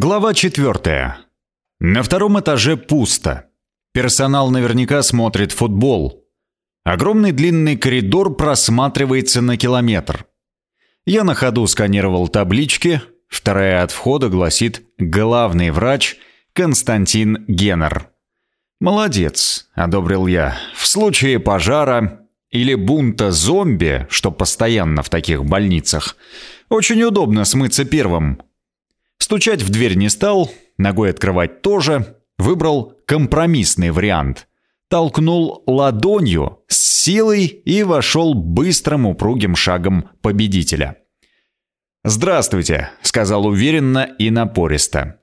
Глава четвертая. На втором этаже пусто. Персонал наверняка смотрит футбол. Огромный длинный коридор просматривается на километр. Я на ходу сканировал таблички. Вторая от входа гласит «Главный врач Константин Геннер». «Молодец», — одобрил я. «В случае пожара или бунта зомби, что постоянно в таких больницах, очень удобно смыться первым». Стучать в дверь не стал, ногой открывать тоже, выбрал компромиссный вариант. Толкнул ладонью с силой и вошел быстрым упругим шагом победителя. «Здравствуйте», — сказал уверенно и напористо.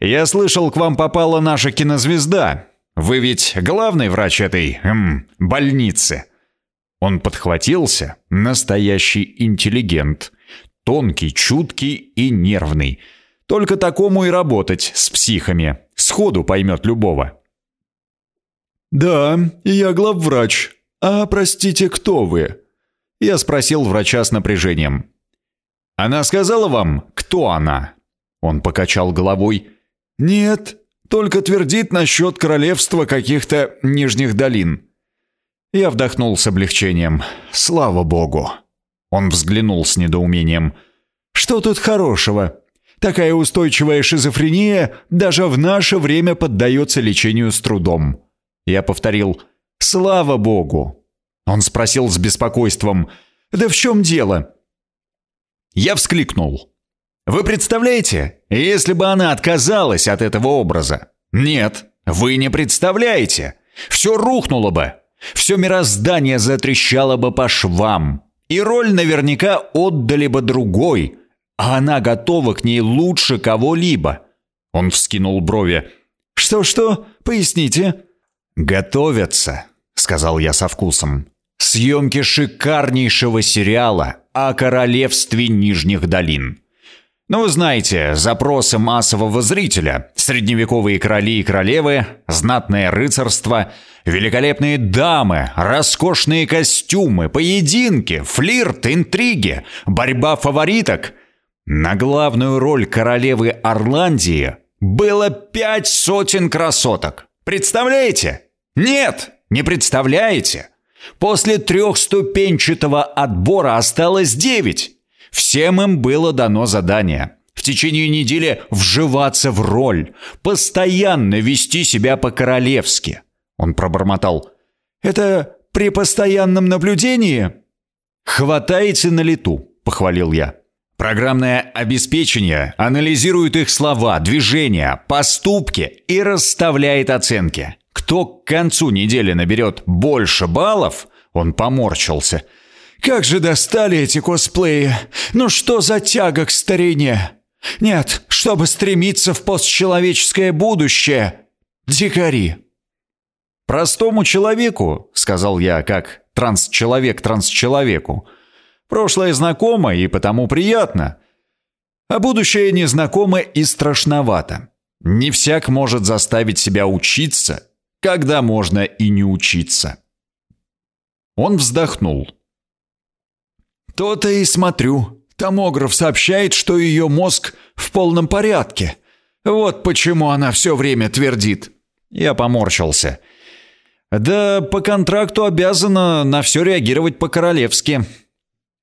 «Я слышал, к вам попала наша кинозвезда. Вы ведь главный врач этой, эм, больницы». Он подхватился, настоящий интеллигент, тонкий, чуткий и нервный — только такому и работать с психами. Сходу поймет любого. «Да, я главврач. А, простите, кто вы?» Я спросил врача с напряжением. «Она сказала вам, кто она?» Он покачал головой. «Нет, только твердит насчет королевства каких-то нижних долин». Я вдохнул с облегчением. «Слава богу!» Он взглянул с недоумением. «Что тут хорошего? Такая устойчивая шизофрения даже в наше время поддается лечению с трудом. Я повторил «Слава Богу!». Он спросил с беспокойством «Да в чем дело?» Я вскликнул. «Вы представляете, если бы она отказалась от этого образа? Нет, вы не представляете. Все рухнуло бы. Все мироздание затрещало бы по швам. И роль наверняка отдали бы другой, а она готова к ней лучше кого-либо. Он вскинул брови. «Что-что? Поясните». «Готовятся», — сказал я со вкусом. «Съемки шикарнейшего сериала о королевстве Нижних долин». Ну, вы знаете, запросы массового зрителя, средневековые короли и королевы, знатное рыцарство, великолепные дамы, роскошные костюмы, поединки, флирт, интриги, борьба фавориток — на главную роль королевы Орландии было пять сотен красоток. Представляете? Нет, не представляете. После трехступенчатого отбора осталось девять. Всем им было дано задание в течение недели вживаться в роль, постоянно вести себя по-королевски. Он пробормотал. «Это при постоянном наблюдении?» «Хватаете на лету», — похвалил я. Программное обеспечение анализирует их слова, движения, поступки и расставляет оценки. Кто к концу недели наберет больше баллов, он поморщился. «Как же достали эти косплеи! Ну что за тяга к старине! Нет, чтобы стремиться в постчеловеческое будущее! Дикари!» «Простому человеку», — сказал я, как трансчеловек трансчеловеку, Прошлое знакомо и потому приятно. А будущее незнакомо и страшновато. Не всяк может заставить себя учиться, когда можно и не учиться. Он вздохнул. «То-то и смотрю. Томограф сообщает, что ее мозг в полном порядке. Вот почему она все время твердит». Я поморщился. «Да по контракту обязана на все реагировать по-королевски.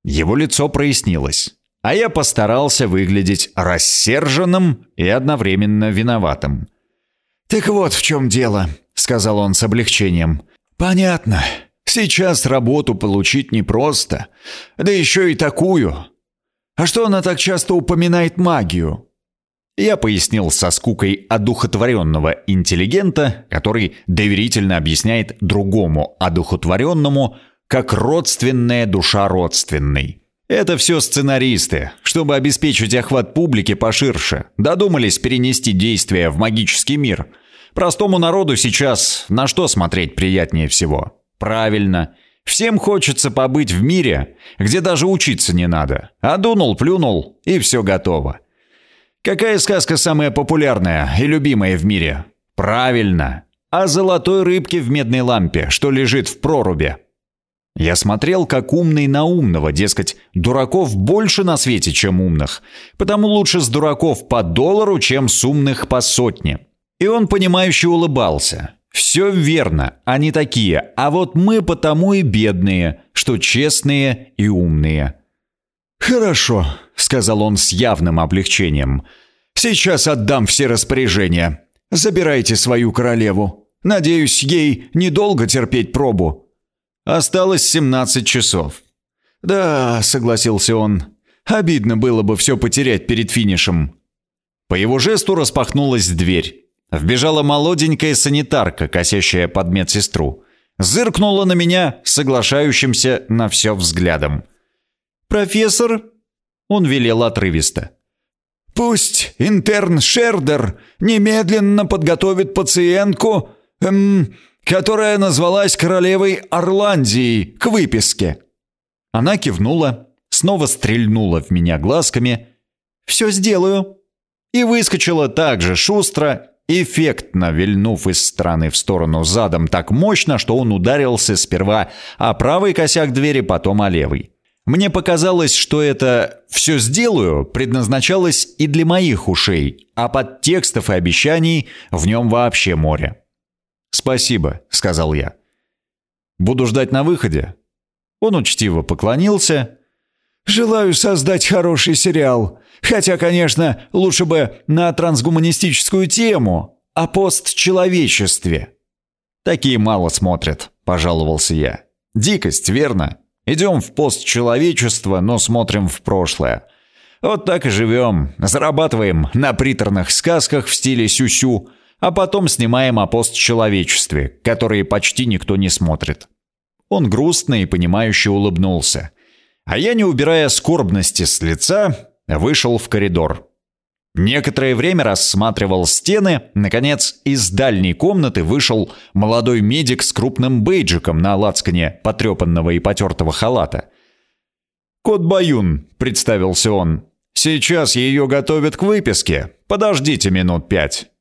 Его лицо прояснилось, а я постарался выглядеть рассерженным и одновременно виноватым. «Так вот в чем дело», — сказал он с облегчением. «Понятно. Сейчас работу получить непросто. Да еще и такую. А что она так часто упоминает магию?» Я пояснил со скукой одухотворенного интеллигента, который доверительно объясняет другому одухотворенному, как родственная душа родственной. Это все сценаристы, чтобы обеспечить охват публики поширше, додумались перенести действия в магический мир. Простому народу сейчас на что смотреть приятнее всего? Правильно. Всем хочется побыть в мире, где даже учиться не надо. А дунул, плюнул, и все готово. Какая сказка самая популярная и любимая в мире? Правильно. О золотой рыбке в медной лампе, что лежит в проруби. Я смотрел, как умный на умного, дескать, дураков больше на свете, чем умных, потому лучше с дураков по доллару, чем с умных по сотне. И он, понимающе улыбался. «Все верно, они такие, а вот мы потому и бедные, что честные и умные». «Хорошо», — сказал он с явным облегчением. «Сейчас отдам все распоряжения. Забирайте свою королеву. Надеюсь, ей недолго терпеть пробу». Осталось 17 часов. «Да», — согласился он, — «обидно было бы все потерять перед финишем». По его жесту распахнулась дверь. Вбежала молоденькая санитарка, косящая под медсестру. Зыркнула на меня, соглашающимся на все взглядом. «Профессор?» Он велел отрывисто. «Пусть интерн Шердер немедленно подготовит пациентку, эм, которая назвалась королевой Орландии к выписке». Она кивнула, снова стрельнула в меня глазками. «Все сделаю». И выскочила так же шустро, эффектно вильнув из стороны в сторону задом так мощно, что он ударился сперва о правый косяк двери, потом о левый. Мне показалось, что это «все сделаю» предназначалось и для моих ушей, а под текстов и обещаний в нем вообще море. «Спасибо», — сказал я. «Буду ждать на выходе». Он учтиво поклонился. «Желаю создать хороший сериал. Хотя, конечно, лучше бы на трансгуманистическую тему, о постчеловечестве». «Такие мало смотрят», — пожаловался я. «Дикость, верно? Идем в постчеловечество, но смотрим в прошлое. Вот так и живем. Зарабатываем на приторных сказках в стиле сюсю, -сю, а потом снимаем о постчеловечестве, которые почти никто не смотрит. Он грустно и понимающе улыбнулся. А я, не убирая скорбности с лица, вышел в коридор. Некоторое время рассматривал стены. Наконец, из дальней комнаты вышел молодой медик с крупным бейджиком на лацкане потрепанного и потертого халата. «Кот Баюн», — представился он. «Сейчас ее готовят к выписке. Подождите минут пять».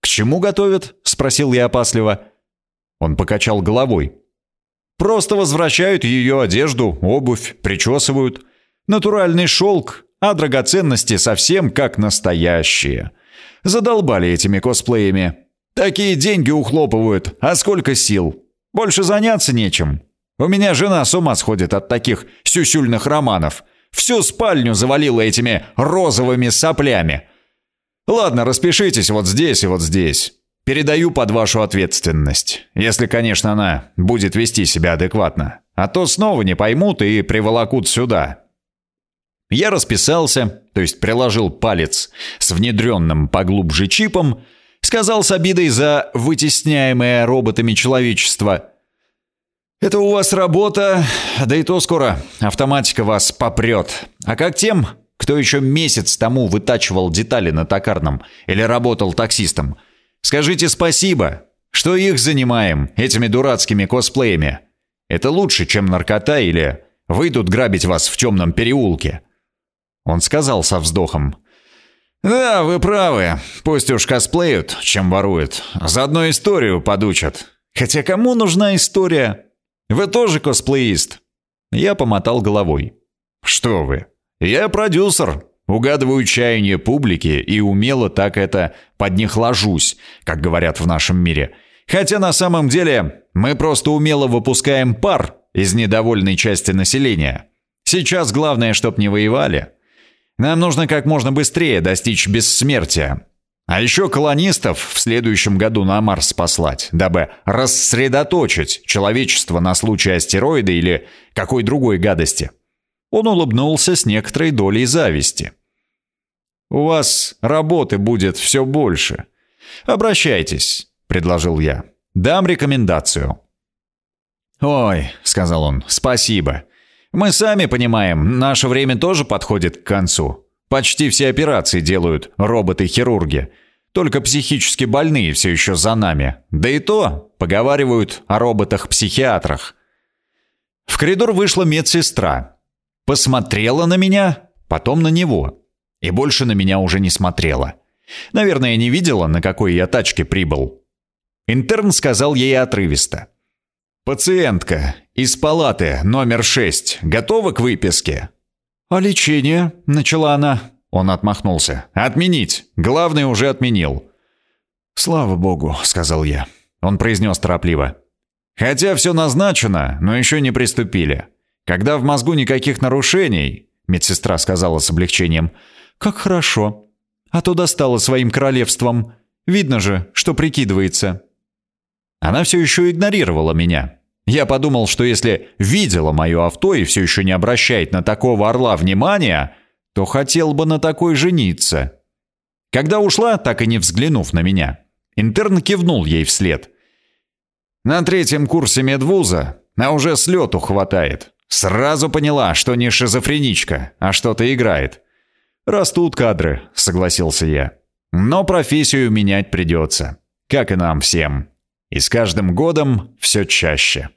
«К чему готовят?» — спросил я опасливо. Он покачал головой. «Просто возвращают ее одежду, обувь, причесывают. Натуральный шелк, а драгоценности совсем как настоящие. Задолбали этими косплеями. Такие деньги ухлопывают, а сколько сил? Больше заняться нечем. У меня жена с ума сходит от таких сюсюльных романов. Всю спальню завалила этими розовыми соплями. Ладно, распишитесь вот здесь и вот здесь. Передаю под вашу ответственность. Если, конечно, она будет вести себя адекватно. А то снова не поймут и приволокут сюда. Я расписался, то есть приложил палец с внедренным поглубже чипом, сказал с обидой за вытесняемое роботами человечество. «Это у вас работа, да и то скоро автоматика вас попрет. А как тем, кто еще месяц тому вытачивал детали на токарном или работал таксистом. Скажите спасибо, что их занимаем этими дурацкими косплеями. Это лучше, чем наркота или выйдут грабить вас в темном переулке». Он сказал со вздохом. «Да, вы правы. Пусть уж косплеют, чем воруют. Заодно историю подучат. Хотя кому нужна история? Вы тоже косплеист?» Я помотал головой. «Что вы? Я продюсер, угадываю чаяние публики и умело так это под них ложусь, как говорят в нашем мире. Хотя на самом деле мы просто умело выпускаем пар из недовольной части населения. Сейчас главное, чтоб не воевали. Нам нужно как можно быстрее достичь бессмертия. А еще колонистов в следующем году на Марс послать, дабы рассредоточить человечество на случай астероида или какой другой гадости. Он улыбнулся с некоторой долей зависти. «У вас работы будет все больше. Обращайтесь», — предложил я. «Дам рекомендацию». «Ой», — сказал он, — «спасибо. Мы сами понимаем, наше время тоже подходит к концу. Почти все операции делают роботы-хирурги. Только психически больные все еще за нами. Да и то поговаривают о роботах-психиатрах». В коридор вышла медсестра, Посмотрела на меня, потом на него. И больше на меня уже не смотрела. Наверное, не видела, на какой я тачке прибыл. Интерн сказал ей отрывисто. «Пациентка, из палаты номер шесть готовы к выписке?» «А лечение?» — начала она. Он отмахнулся. «Отменить. Главный уже отменил». «Слава богу», — сказал я. Он произнес торопливо. «Хотя все назначено, но еще не приступили. Когда в мозгу никаких нарушений...» Медсестра сказала с облегчением. «Как хорошо. А то достала своим королевством. Видно же, что прикидывается». Она все еще игнорировала меня. Я подумал, что если видела мое авто и все еще не обращает на такого орла внимания, то хотел бы на такой жениться. Когда ушла, так и не взглянув на меня, интерн кивнул ей вслед. На третьем курсе медвуза, а уже с лету хватает. Сразу поняла, что не шизофреничка, а что-то играет. «Растут кадры», — согласился я. «Но профессию менять придется, как и нам всем». И с каждым годом все чаще.